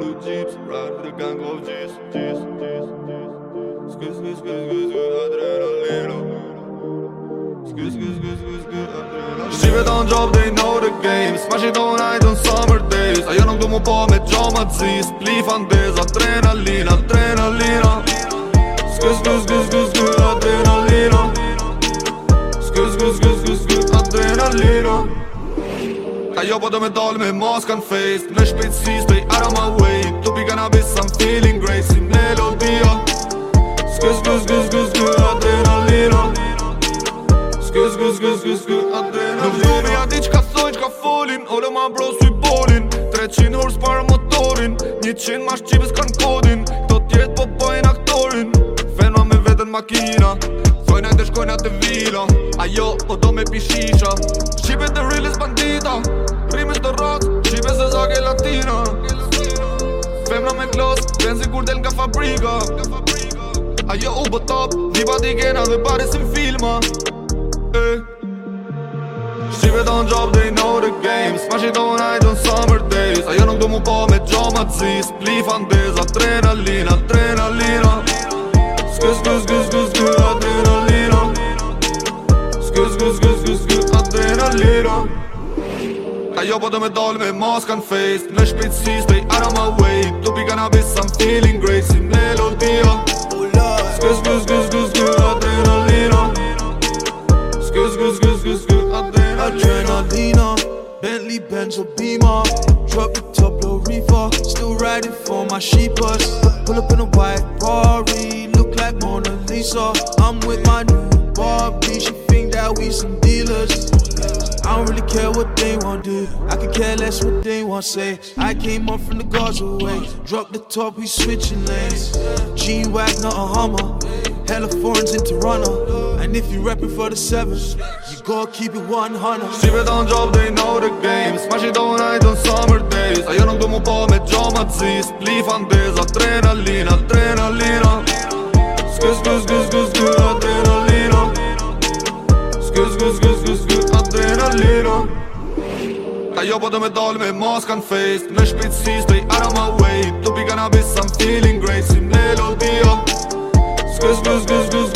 for the jeeps Ride with a gang of G's adrenalino Skis, skis, skis, skis, they know the game Smashin ta n'ajt on summer days A jo nuk du mu po me gjoma t'zis Plifan des, adrenalina, adrenalina Skis, skis, skis, skis, skis po do me dal me mask and face Me shpejtësis stay out of my way To be cannabis I'm feeling great Si melodia Skë skë skë skë skë adrenalina Skë skë skë skë skë adrenalina Nuk zumi a di qka thoj qka folin Ollë ma bro s'u bolin 300 horse para motorin 100 ma shqipës kan kodin Kto tjet po bojn aktorin Fenua me vetën makina Thojnë e ndeshkojnë të vila Ajo po do me pishisha benzi kur del nga fabrika Ajo u bë top, diva di gena dhe pare si filma Shqive don job, they know the game Ma shi don I don summer days Ajo nuk du mu po me gjoma cis Plifan des, adrenalina, adrenalina Skë, skë, skë, skë, skë, adrenalina Skë, skë, skë, skë, Skë, skë, skë, skë, adrenalina Ta jo po do me dal me maskën face Në shpejt stay out of my way Tupi cannabis, I'm feeling great Si melodia Sky, sky, sky, sky, sky, adrenalina Sky, sky, sky, sky, sky, adrenalina Bentley, Benzo, or Beamer Drop the top, low reefer Still riding for my sheepers Pull up in a white Rari Look like Mona Lisa I'm don't really care what they want do. I can care less what they want say. I came up from the Gaza way. Drop the top, we switching lanes. G Wagner, not a Hummer. Hella foreigns in Toronto. And if you rapping for the sevens, you gotta keep it 100. Sive dan job, they know the game. Smash it all night on summer days. A jo nuk du mu po me gjoma dzis. Plifan des, adrenaline, adrenaline. Skus, skus, skus, skus, skus, adrenaline. Skus, skus, skus. Ta am do me dal me maskan face Me shpejtësi stay out of my way Tu pi cannabis I'm feeling great Si melodia Zgës, zgës, zgës, zgës